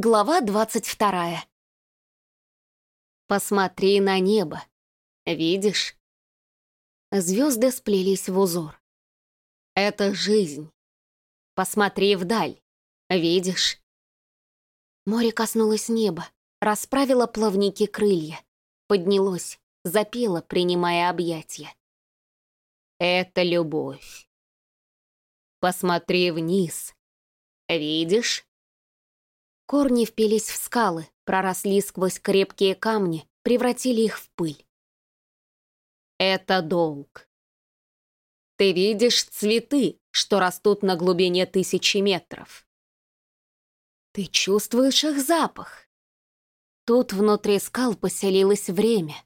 Глава двадцать вторая. Посмотри на небо. Видишь? Звезды сплелись в узор. Это жизнь. Посмотри вдаль. Видишь? Море коснулось неба, расправило плавники крылья, поднялось, запело, принимая объятия. Это любовь. Посмотри вниз. Видишь? Корни впились в скалы, проросли сквозь крепкие камни, превратили их в пыль. Это долг. Ты видишь цветы, что растут на глубине тысячи метров. Ты чувствуешь их запах. Тут внутри скал поселилось время.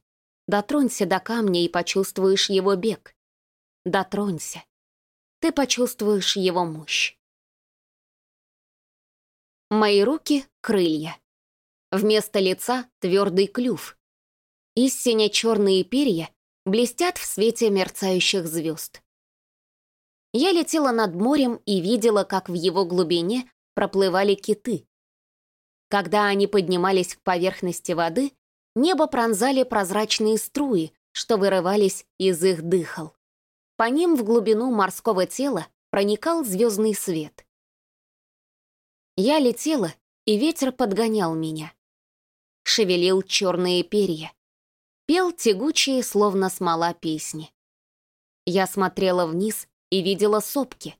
Дотронься до камня и почувствуешь его бег. Дотронься. Ты почувствуешь его мощь. Мои руки — крылья. Вместо лица — твердый клюв. Истинно черные перья блестят в свете мерцающих звезд. Я летела над морем и видела, как в его глубине проплывали киты. Когда они поднимались к поверхности воды, небо пронзали прозрачные струи, что вырывались из их дыхал. По ним в глубину морского тела проникал звездный свет. Я летела, и ветер подгонял меня. Шевелил черные перья. Пел тягучие, словно смола песни. Я смотрела вниз и видела сопки.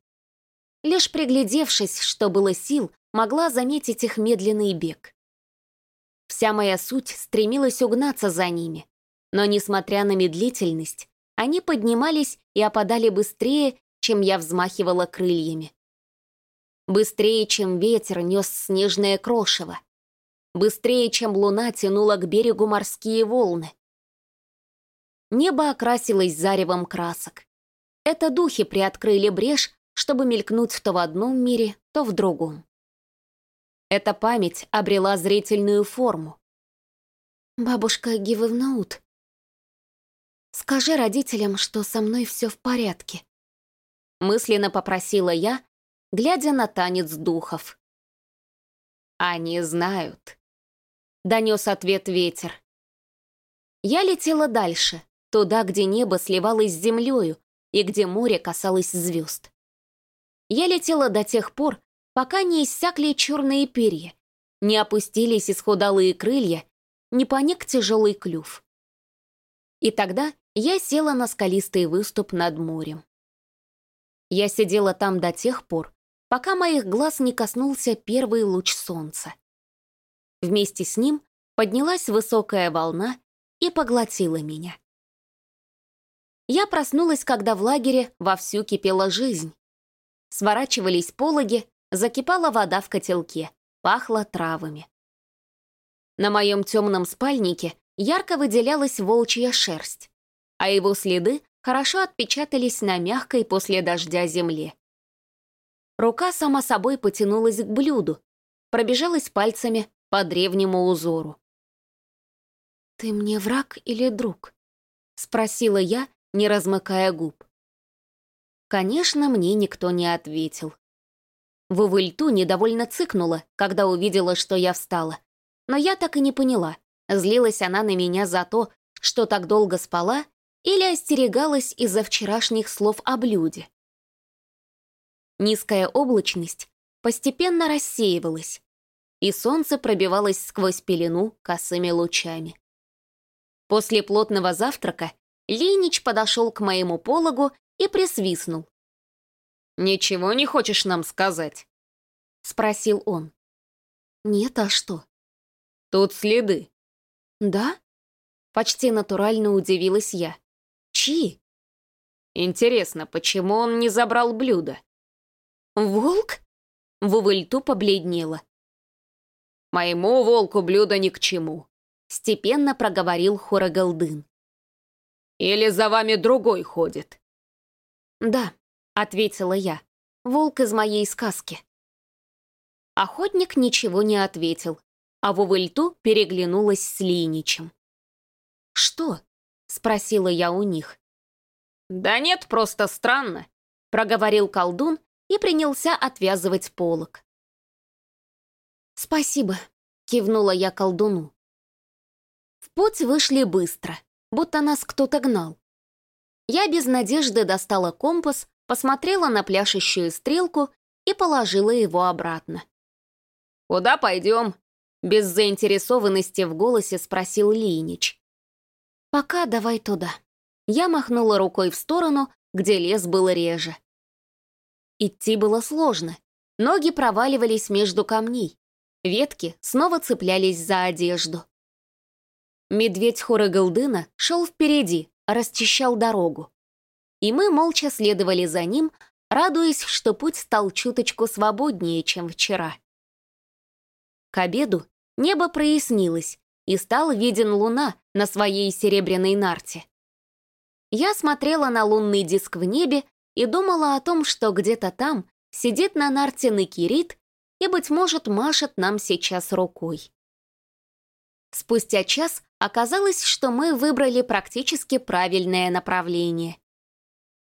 Лишь приглядевшись, что было сил, могла заметить их медленный бег. Вся моя суть стремилась угнаться за ними, но, несмотря на медлительность, они поднимались и опадали быстрее, чем я взмахивала крыльями. Быстрее, чем ветер нес снежное крошево. Быстрее, чем луна тянула к берегу морские волны. Небо окрасилось заревом красок. Это духи приоткрыли брешь, чтобы мелькнуть то в одном мире, то в другом. Эта память обрела зрительную форму. «Бабушка Гивевнаут, скажи родителям, что со мной все в порядке», мысленно попросила я, глядя на танец духов. «Они знают», — донес ответ ветер. Я летела дальше, туда, где небо сливалось с землею и где море касалось звезд. Я летела до тех пор, пока не иссякли черные перья, не опустились исхудалые крылья, не поник тяжелый клюв. И тогда я села на скалистый выступ над морем. Я сидела там до тех пор, пока моих глаз не коснулся первый луч солнца. Вместе с ним поднялась высокая волна и поглотила меня. Я проснулась, когда в лагере вовсю кипела жизнь. Сворачивались пологи, закипала вода в котелке, пахло травами. На моем темном спальнике ярко выделялась волчья шерсть, а его следы хорошо отпечатались на мягкой после дождя земле. Рука сама собой потянулась к блюду, пробежалась пальцами по древнему узору. «Ты мне враг или друг?» — спросила я, не размыкая губ. Конечно, мне никто не ответил. Вувыльту недовольно цыкнула, когда увидела, что я встала. Но я так и не поняла, злилась она на меня за то, что так долго спала, или остерегалась из-за вчерашних слов о блюде. Низкая облачность постепенно рассеивалась, и солнце пробивалось сквозь пелену косыми лучами. После плотного завтрака Ленич подошел к моему пологу и присвистнул. «Ничего не хочешь нам сказать?» — спросил он. «Нет, а что?» «Тут следы». «Да?» Почти натурально удивилась я. «Чьи?» «Интересно, почему он не забрал блюдо?» «Волк?» Вувыльту побледнела. «Моему волку блюдо ни к чему», — степенно проговорил Хорогалдын. «Или за вами другой ходит?» «Да», — ответила я, — «волк из моей сказки». Охотник ничего не ответил, а Вувыльту переглянулась с Линичем. «Что?» — спросила я у них. «Да нет, просто странно», — проговорил колдун и принялся отвязывать полок. «Спасибо», — кивнула я колдуну. В путь вышли быстро, будто нас кто-то гнал. Я без надежды достала компас, посмотрела на пляшущую стрелку и положила его обратно. «Куда пойдем?» Без заинтересованности в голосе спросил Линич. «Пока давай туда». Я махнула рукой в сторону, где лес был реже. Идти было сложно. Ноги проваливались между камней. Ветки снова цеплялись за одежду. Медведь Хорогалдына шел впереди, расчищал дорогу. И мы молча следовали за ним, радуясь, что путь стал чуточку свободнее, чем вчера. К обеду небо прояснилось, и стал виден луна на своей серебряной нарте. Я смотрела на лунный диск в небе и думала о том, что где-то там сидит на нарте Накирит и, быть может, машет нам сейчас рукой. Спустя час оказалось, что мы выбрали практически правильное направление.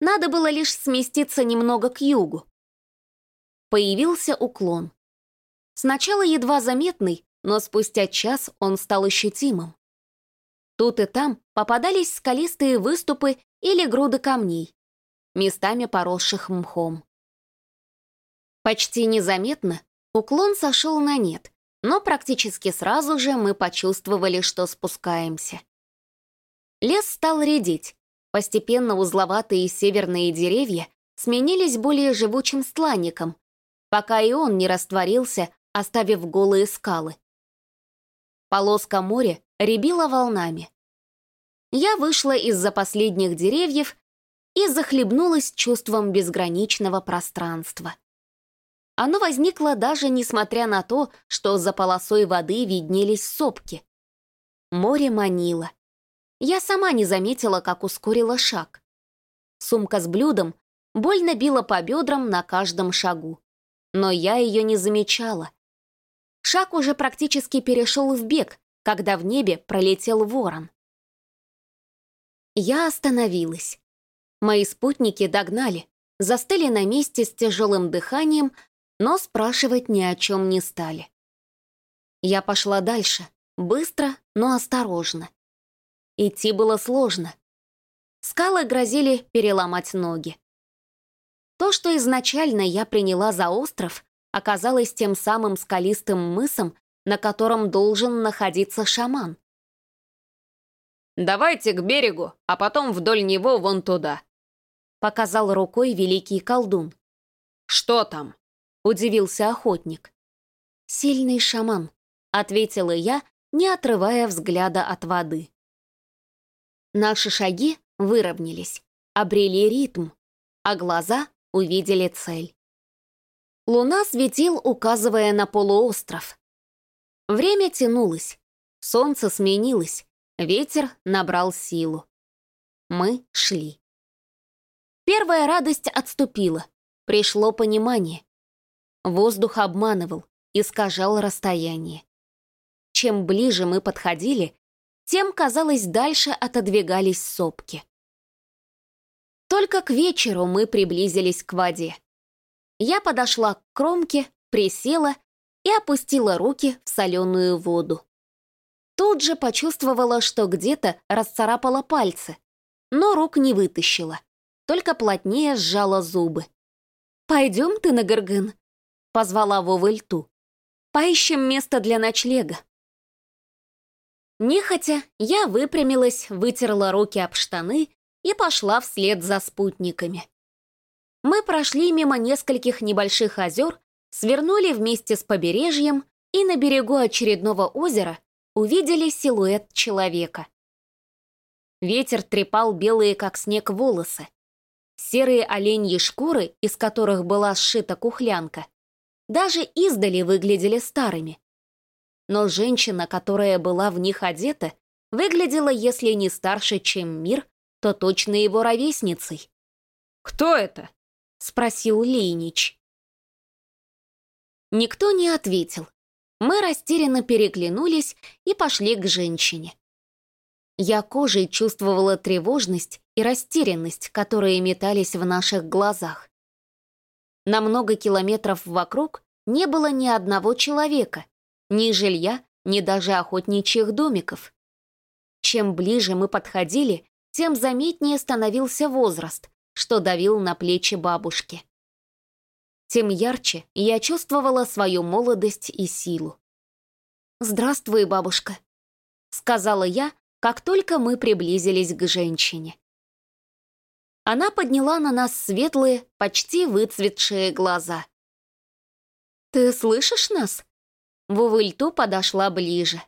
Надо было лишь сместиться немного к югу. Появился уклон. Сначала едва заметный, но спустя час он стал ощутимым. Тут и там попадались скалистые выступы или груды камней, местами поросших мхом. Почти незаметно уклон сошел на нет, но практически сразу же мы почувствовали, что спускаемся. Лес стал редеть, постепенно узловатые северные деревья сменились более живучим стланником, пока и он не растворился, оставив голые скалы. Полоска моря рябила волнами. Я вышла из-за последних деревьев и захлебнулась чувством безграничного пространства. Оно возникло даже несмотря на то, что за полосой воды виднелись сопки. Море манило. Я сама не заметила, как ускорила шаг. Сумка с блюдом больно била по бедрам на каждом шагу. Но я ее не замечала. Шаг уже практически перешел в бег, когда в небе пролетел ворон. Я остановилась. Мои спутники догнали, застыли на месте с тяжелым дыханием, но спрашивать ни о чем не стали. Я пошла дальше, быстро, но осторожно. Идти было сложно. Скалы грозили переломать ноги. То, что изначально я приняла за остров, оказалось тем самым скалистым мысом, на котором должен находиться шаман. «Давайте к берегу, а потом вдоль него вон туда», — показал рукой великий колдун. «Что там?» — удивился охотник. «Сильный шаман», — ответила я, не отрывая взгляда от воды. Наши шаги выровнялись, обрели ритм, а глаза увидели цель. Луна светил, указывая на полуостров. Время тянулось, солнце сменилось, ветер набрал силу. Мы шли. Первая радость отступила, пришло понимание. Воздух обманывал, искажал расстояние. Чем ближе мы подходили, тем, казалось, дальше отодвигались сопки. Только к вечеру мы приблизились к воде. Я подошла к кромке, присела и опустила руки в соленую воду. Тут же почувствовала, что где-то расцарапала пальцы, но рук не вытащила, только плотнее сжала зубы. «Пойдем ты на Горгын», — позвала Вова Льту. «Поищем место для ночлега». Нехотя, я выпрямилась, вытерла руки об штаны и пошла вслед за спутниками. Мы прошли мимо нескольких небольших озер, свернули вместе с побережьем и на берегу очередного озера увидели силуэт человека. Ветер трепал белые, как снег, волосы. Серые оленьи шкуры, из которых была сшита кухлянка, даже издали выглядели старыми. Но женщина, которая была в них одета, выглядела, если не старше, чем мир, то точно его ровесницей. «Кто это?» — спросил Лейнич. Никто не ответил. Мы растерянно переглянулись и пошли к женщине. Я кожей чувствовала тревожность и растерянность, которые метались в наших глазах. На много километров вокруг не было ни одного человека, Ни жилья, ни даже охотничьих домиков. Чем ближе мы подходили, тем заметнее становился возраст, что давил на плечи бабушки. Тем ярче я чувствовала свою молодость и силу. «Здравствуй, бабушка», — сказала я, как только мы приблизились к женщине. Она подняла на нас светлые, почти выцветшие глаза. «Ты слышишь нас?» Вувыльту подошла ближе.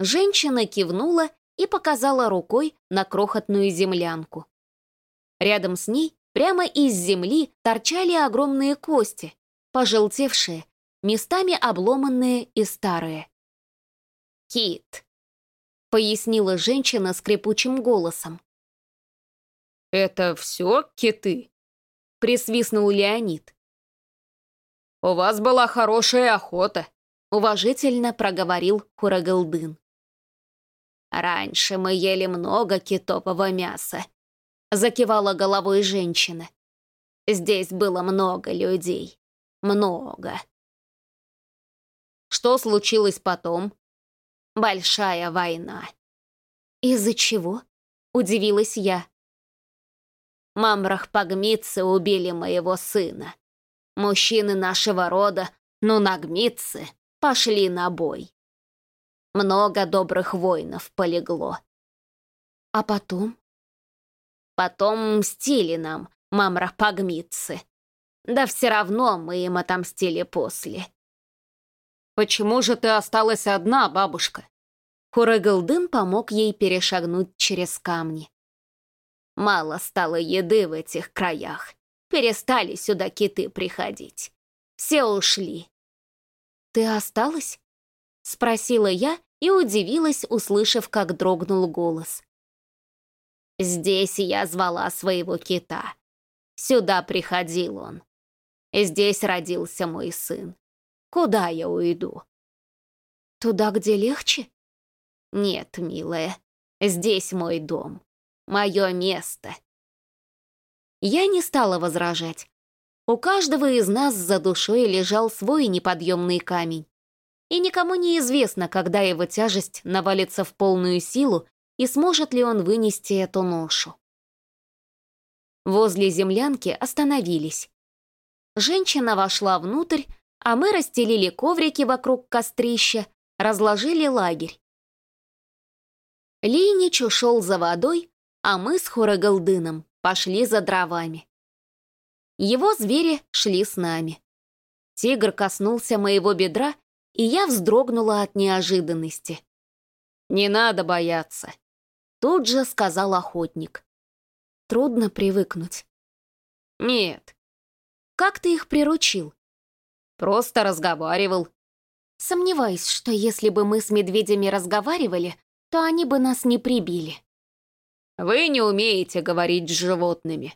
Женщина кивнула и показала рукой на крохотную землянку. Рядом с ней, прямо из земли, торчали огромные кости, пожелтевшие, местами обломанные и старые. «Кит», — пояснила женщина скрипучим голосом. «Это все киты?» — присвистнул Леонид. «У вас была хорошая охота», — уважительно проговорил Хурагалдын. «Раньше мы ели много китового мяса», — закивала головой женщина. «Здесь было много людей. Много». «Что случилось потом?» «Большая война». «Из-за чего?» — удивилась я. Мамрах-пагмитцы убили моего сына. Мужчины нашего рода, ну нагмитцы, пошли на бой. Много добрых воинов полегло. А потом? Потом мстили нам, мамрах-пагмитцы. Да все равно мы им отомстили после. «Почему же ты осталась одна, бабушка?» Хурагалдын помог ей перешагнуть через камни. Мало стало еды в этих краях. Перестали сюда киты приходить. Все ушли. «Ты осталась?» — спросила я и удивилась, услышав, как дрогнул голос. «Здесь я звала своего кита. Сюда приходил он. Здесь родился мой сын. Куда я уйду?» «Туда, где легче?» «Нет, милая, здесь мой дом мое место. Я не стала возражать. У каждого из нас за душой лежал свой неподъемный камень. И никому не известно, когда его тяжесть навалится в полную силу и сможет ли он вынести эту ношу. Возле землянки остановились. Женщина вошла внутрь, а мы расстелили коврики вокруг кострища, разложили лагерь. Линич ушел за водой, а мы с Хорогалдыном пошли за дровами. Его звери шли с нами. Тигр коснулся моего бедра, и я вздрогнула от неожиданности. «Не надо бояться», — тут же сказал охотник. «Трудно привыкнуть». «Нет». «Как ты их приручил?» «Просто разговаривал». Сомневаюсь, что если бы мы с медведями разговаривали, то они бы нас не прибили. Вы не умеете говорить с животными».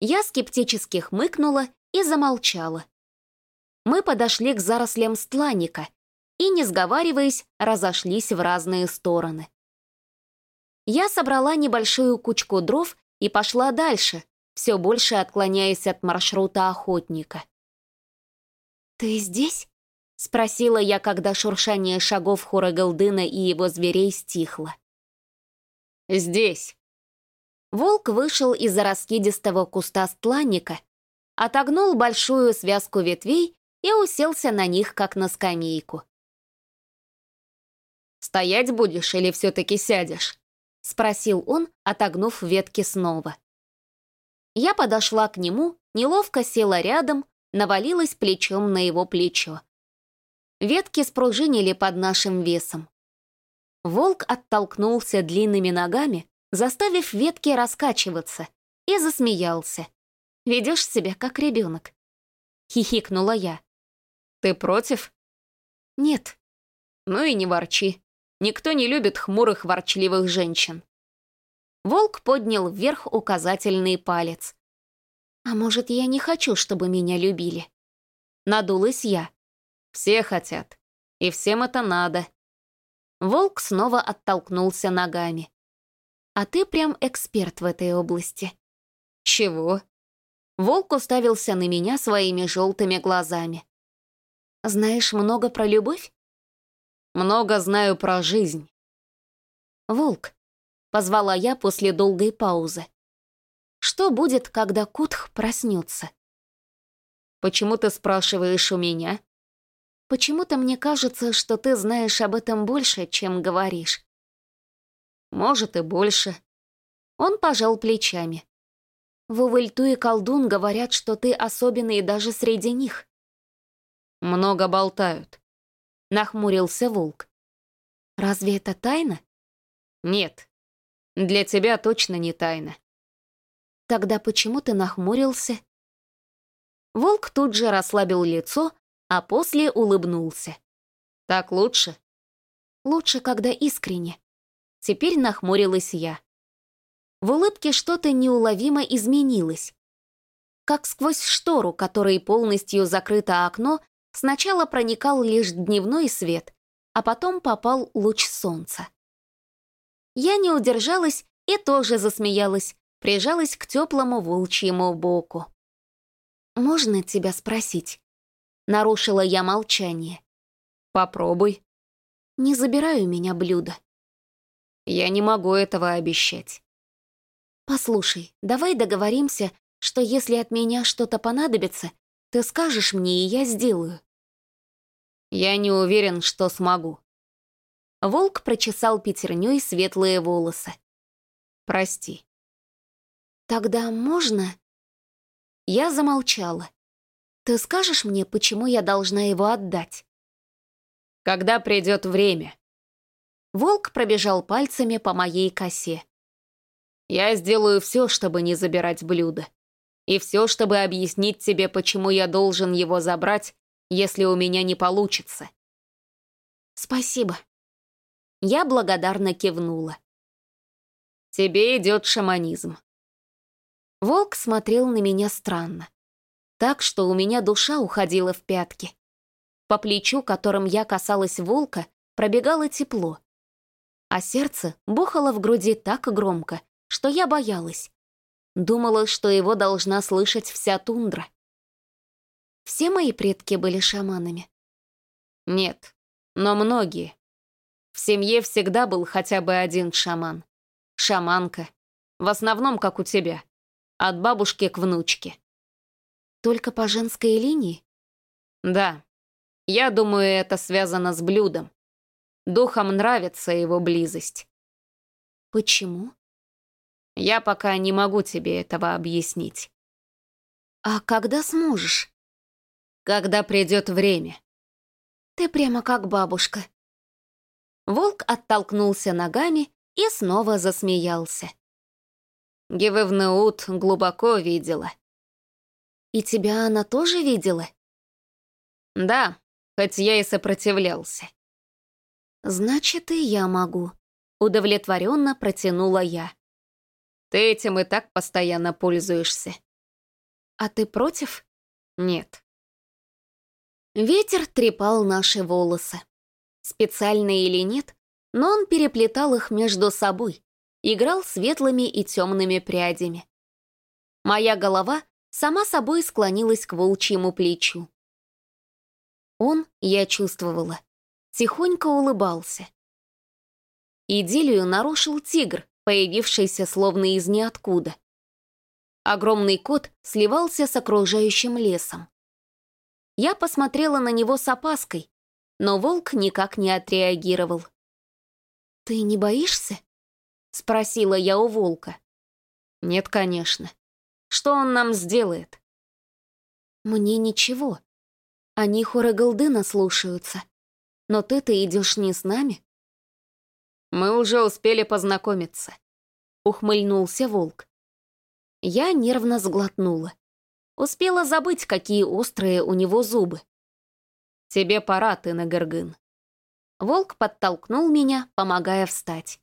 Я скептически хмыкнула и замолчала. Мы подошли к зарослям стланника и, не сговариваясь, разошлись в разные стороны. Я собрала небольшую кучку дров и пошла дальше, все больше отклоняясь от маршрута охотника. «Ты здесь?» — спросила я, когда шуршание шагов Хорогалдына и его зверей стихло. Здесь». Волк вышел из-за раскидистого куста стланника, отогнул большую связку ветвей и уселся на них, как на скамейку. «Стоять будешь или все-таки сядешь?» — спросил он, отогнув ветки снова. Я подошла к нему, неловко села рядом, навалилась плечом на его плечо. Ветки спружинили под нашим весом. Волк оттолкнулся длинными ногами, заставив ветки раскачиваться, и засмеялся. «Ведешь себя как ребенок», — хихикнула я. «Ты против?» «Нет». «Ну и не ворчи. Никто не любит хмурых, ворчливых женщин». Волк поднял вверх указательный палец. «А может, я не хочу, чтобы меня любили?» Надулась я. «Все хотят. И всем это надо», Волк снова оттолкнулся ногами. «А ты прям эксперт в этой области». «Чего?» Волк уставился на меня своими желтыми глазами. Знаешь много про любовь? Много знаю про жизнь. Волк, позвала я после долгой паузы. Что будет, когда Кутх проснется? Почему ты спрашиваешь у меня? Почему-то мне кажется, что ты знаешь об этом больше, чем говоришь. Может, и больше. Он пожал плечами. Вувальту и колдун говорят, что ты особенный даже среди них. Много болтают. Нахмурился волк. Разве это тайна? Нет. Для тебя точно не тайна. Тогда почему ты нахмурился? Волк тут же расслабил лицо, а после улыбнулся. Так лучше? Лучше, когда искренне. Теперь нахмурилась я. В улыбке что-то неуловимо изменилось. Как сквозь штору, которой полностью закрыто окно, сначала проникал лишь дневной свет, а потом попал луч солнца. Я не удержалась и тоже засмеялась, прижалась к теплому волчьему боку. «Можно тебя спросить?» Нарушила я молчание. «Попробуй». «Не забираю меня блюдо». «Я не могу этого обещать». «Послушай, давай договоримся, что если от меня что-то понадобится, ты скажешь мне, и я сделаю». «Я не уверен, что смогу». Волк прочесал пятерней светлые волосы. «Прости». «Тогда можно?» Я замолчала. «Ты скажешь мне, почему я должна его отдать?» «Когда придет время». Волк пробежал пальцами по моей косе. «Я сделаю все, чтобы не забирать блюдо. И все, чтобы объяснить тебе, почему я должен его забрать, если у меня не получится». «Спасибо». Я благодарно кивнула. «Тебе идет шаманизм», Волк смотрел на меня странно. Так, что у меня душа уходила в пятки. По плечу, которым я касалась волка, пробегало тепло. А сердце бухало в груди так громко, что я боялась. Думала, что его должна слышать вся тундра. Все мои предки были шаманами. Нет, но многие. В семье всегда был хотя бы один шаман. Шаманка. В основном, как у тебя. От бабушки к внучке. Только по женской линии? Да. Я думаю, это связано с блюдом. Духам нравится его близость. Почему? Я пока не могу тебе этого объяснить. А когда сможешь? Когда придет время. Ты прямо как бабушка. Волк оттолкнулся ногами и снова засмеялся. Гевевнеут глубоко видела. И тебя она тоже видела? Да, хоть я и сопротивлялся. Значит, и я могу. Удовлетворенно протянула я. Ты этим и так постоянно пользуешься. А ты против? Нет. Ветер трепал наши волосы. Специально или нет, но он переплетал их между собой, играл светлыми и темными прядями. Моя голова сама собой склонилась к волчьему плечу. Он, я чувствовала, тихонько улыбался. Идиллию нарушил тигр, появившийся словно из ниоткуда. Огромный кот сливался с окружающим лесом. Я посмотрела на него с опаской, но волк никак не отреагировал. «Ты не боишься?» — спросила я у волка. «Нет, конечно. Что он нам сделает?» «Мне ничего. Они хоры Голдына слушаются. Но ты-то идешь не с нами?» «Мы уже успели познакомиться», — ухмыльнулся волк. Я нервно сглотнула. Успела забыть, какие острые у него зубы. «Тебе пора, ты на Гыргын». Волк подтолкнул меня, помогая встать.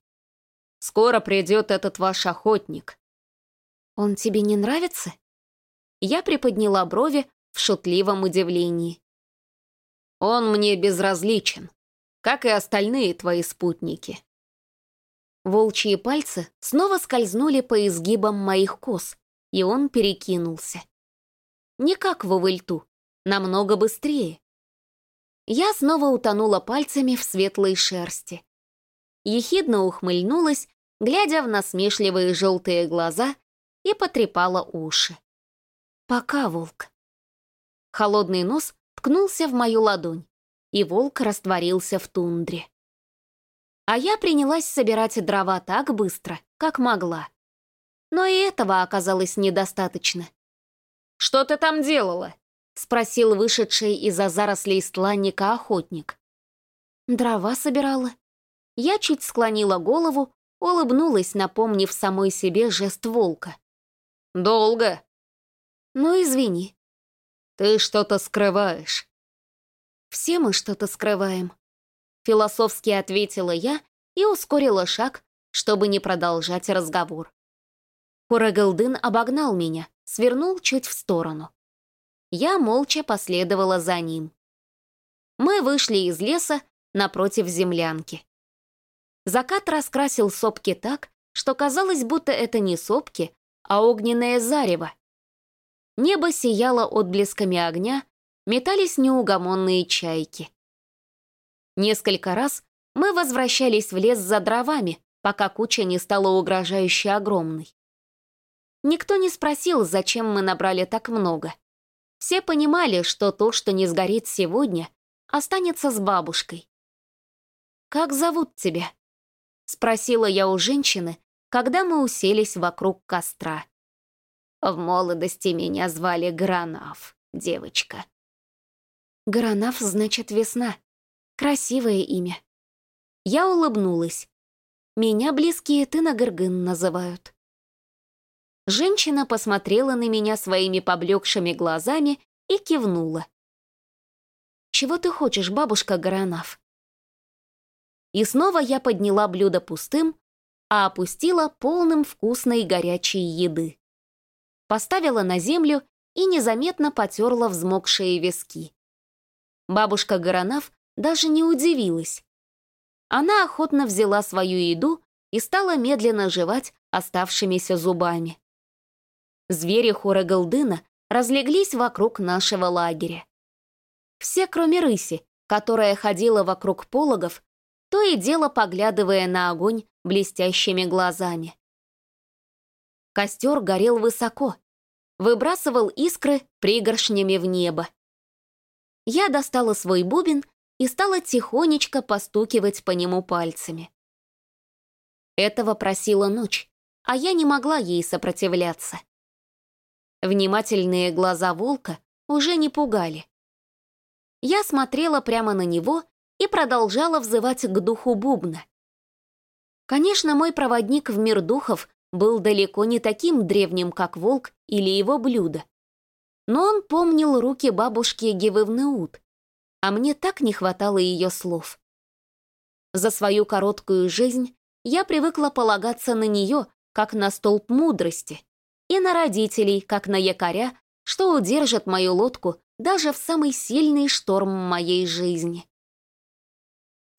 Скоро придет этот ваш охотник». «Он тебе не нравится?» Я приподняла брови в шутливом удивлении. «Он мне безразличен, как и остальные твои спутники». Волчьи пальцы снова скользнули по изгибам моих кос, и он перекинулся. Не как в Овыльту, намного быстрее. Я снова утонула пальцами в светлой шерсти. Ехидно ухмыльнулась, глядя в насмешливые желтые глаза, и потрепала уши. «Пока, волк». Холодный нос ткнулся в мою ладонь, и волк растворился в тундре. А я принялась собирать дрова так быстро, как могла. Но и этого оказалось недостаточно. «Что ты там делала?» — спросил вышедший из-за зарослей стланника охотник. «Дрова собирала». Я чуть склонила голову, улыбнулась, напомнив самой себе жест волка. «Долго?» «Ну, извини». «Ты что-то скрываешь». «Все мы что-то скрываем», — философски ответила я и ускорила шаг, чтобы не продолжать разговор. Хурагалдын обогнал меня, свернул чуть в сторону. Я молча последовала за ним. Мы вышли из леса напротив землянки. Закат раскрасил сопки так, что казалось, будто это не сопки, а огненное зарево. Небо сияло отблесками огня, метались неугомонные чайки. Несколько раз мы возвращались в лес за дровами, пока куча не стала угрожающе огромной. Никто не спросил, зачем мы набрали так много. Все понимали, что то, что не сгорит сегодня, останется с бабушкой. «Как зовут тебя?» — спросила я у женщины, когда мы уселись вокруг костра. В молодости меня звали Гранав, девочка. Гранав значит весна. Красивое имя. Я улыбнулась. Меня близкие ты на Гыргын называют. Женщина посмотрела на меня своими поблекшими глазами и кивнула. «Чего ты хочешь, бабушка Гаранав?» И снова я подняла блюдо пустым, а опустила полным вкусной горячей еды. Поставила на землю и незаметно потерла взмокшие виски. Бабушка Гаранав даже не удивилась. Она охотно взяла свою еду и стала медленно жевать оставшимися зубами. Звери хора Голдына разлеглись вокруг нашего лагеря. Все, кроме рыси, которая ходила вокруг пологов, то и дело поглядывая на огонь блестящими глазами. Костер горел высоко, выбрасывал искры пригоршнями в небо. Я достала свой бубен и стала тихонечко постукивать по нему пальцами. Этого просила ночь, а я не могла ей сопротивляться. Внимательные глаза волка уже не пугали. Я смотрела прямо на него и продолжала взывать к духу бубна. Конечно, мой проводник в мир духов был далеко не таким древним, как волк или его блюдо. Но он помнил руки бабушки Гевывнеут, а мне так не хватало ее слов. За свою короткую жизнь я привыкла полагаться на нее, как на столб мудрости, и на родителей, как на якоря, что удержат мою лодку даже в самый сильный шторм моей жизни.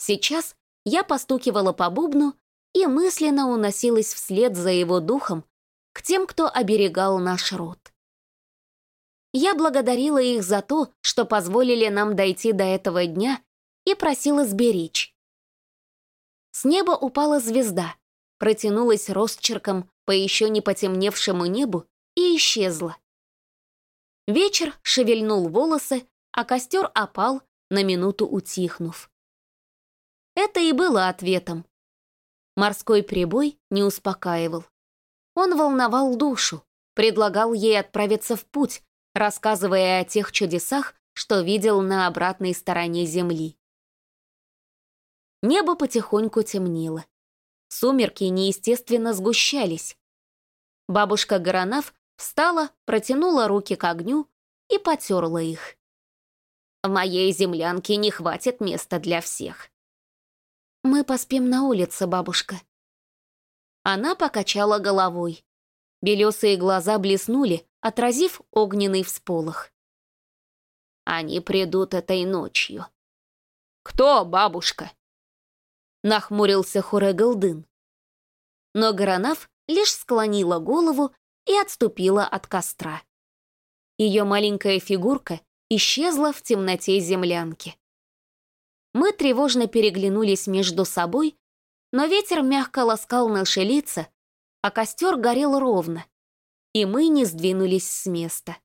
Сейчас я постукивала по бубну и мысленно уносилась вслед за его духом к тем, кто оберегал наш род. Я благодарила их за то, что позволили нам дойти до этого дня и просила сберечь. С неба упала звезда, протянулась росчерком по еще не потемневшему небу и исчезла. Вечер шевельнул волосы, а костер опал, на минуту утихнув. Это и было ответом. Морской прибой не успокаивал. Он волновал душу, предлагал ей отправиться в путь, рассказывая о тех чудесах, что видел на обратной стороне земли. Небо потихоньку темнело. Сумерки неестественно сгущались. Бабушка Горонав встала, протянула руки к огню и потерла их. В моей землянке не хватит места для всех. Мы поспим на улице, бабушка. Она покачала головой. Белесые глаза блеснули, отразив огненный всполох. Они придут этой ночью. «Кто, бабушка?» нахмурился Хурегалдын. Но Гаранав лишь склонила голову и отступила от костра. Ее маленькая фигурка исчезла в темноте землянки. Мы тревожно переглянулись между собой, но ветер мягко ласкал наши лица, а костер горел ровно, и мы не сдвинулись с места.